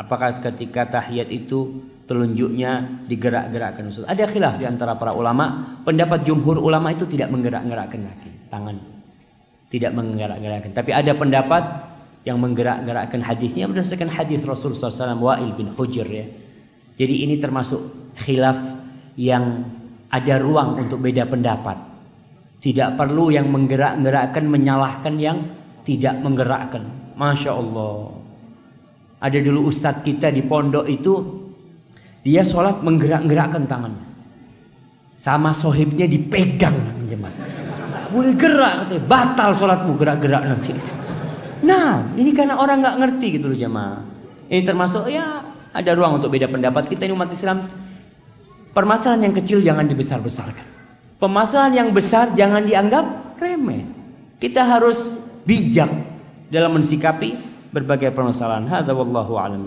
Apakah ketika tahiyat itu telunjuknya digerak-gerakkan Ustaz? Ada khilaf di antara para ulama. Pendapat jumhur ulama itu tidak menggerak-gerakkan kaki, tangan. Tidak menggerak-gerakkan. Tapi ada pendapat yang menggerak-gerakkan hadisnya berdasarkan hadis Rasul SAW Wa'il bin Hujr ya. Jadi ini termasuk khilaf yang ada ruang untuk beda pendapat. Tidak perlu yang menggerak-gerakkan menyalahkan yang tidak menggerakkan. Masya Allah. Ada dulu ustadz kita di pondok itu dia sholat menggerak-gerakkan tangannya. Sama sohibnya dipegang jemaah. Nggak boleh gerak katanya. Batal sholatmu gerak-gerak nanti. Nah ini karena orang nggak ngerti gitu loh jemaah. Ini termasuk ya ada ruang untuk beda pendapat. Kita ini umat Islam permasalahan yang kecil jangan dibesar-besarkan. Permasalahan yang besar jangan dianggap remeh. Kita harus bijak dalam mensikapi berbagai permasalahan. Hadza wallahu a'lam